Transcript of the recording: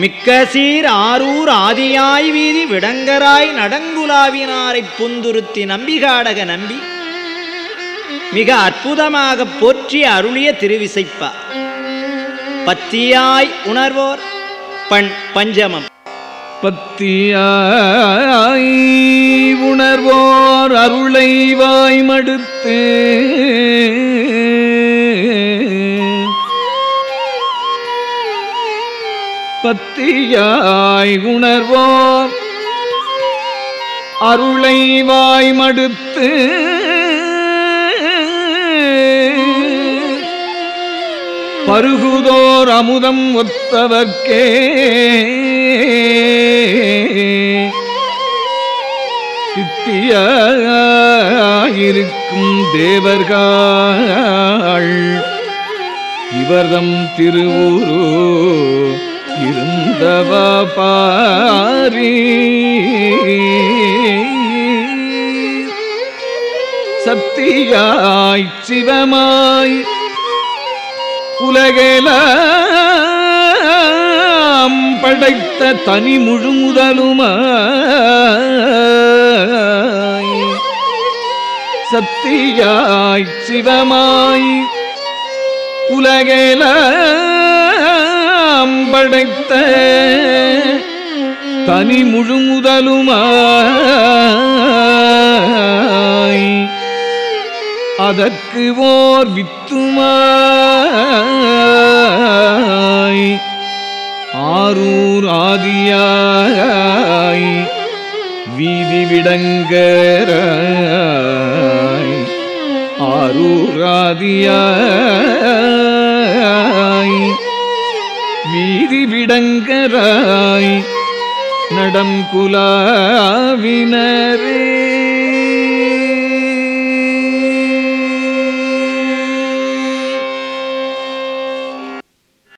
மிக்க சீர் ஆரூர் ஆதியாய் வீதி விடங்கராய் நடங்குலாவினாரைப் புந்துருத்தி நம்பிகாடக நம்பி. மிக அற்புதமாக போற்றி அருளிய திருவிசைப்பா. பத்தியாய் உணர்வோர் பண் பஞ்சமம். பத்தியாய் உணர்வோர் அருளை வாய்மடுத்தே. பத்தியாய் உணர்வோர். அருளை வாய்மடுத்து பருகுதோர் அமுதம் ஒத்தவர்க்கே. சித்தியாயிருக்கும் தேவர்கள். இவர்தம் திருவுரு பாரி. சக்தியாய் சிவமாய் உலகெலாம் படைத்த தனி முழு முதலுமாய் சத்தியாய் சிவமாய் உலகெலாம் படைத்த தனி முழு முதலுமாய் அதற்கு ஓர் வித்துமாய். ஆரூர் ஆதியாய் வீதி விடங்கராய். ஆரூர் ஆதியாய் வீதி விடங்கராய். நடம் குலாவினரே